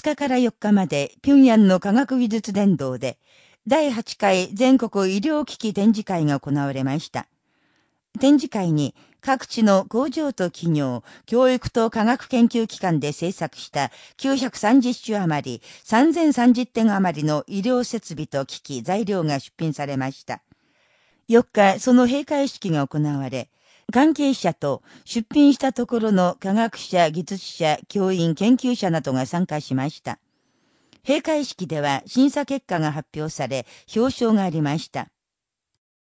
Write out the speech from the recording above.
2日から4日まで、平壌の科学技術伝道で、第8回全国医療機器展示会が行われました。展示会に各地の工場と企業、教育と科学研究機関で制作した930種余り、3030点余りの医療設備と機器、材料が出品されました。4日、その閉会式が行われ、関係者と出品したところの科学者、技術者、教員、研究者などが参加しました。閉会式では審査結果が発表され、表彰がありました。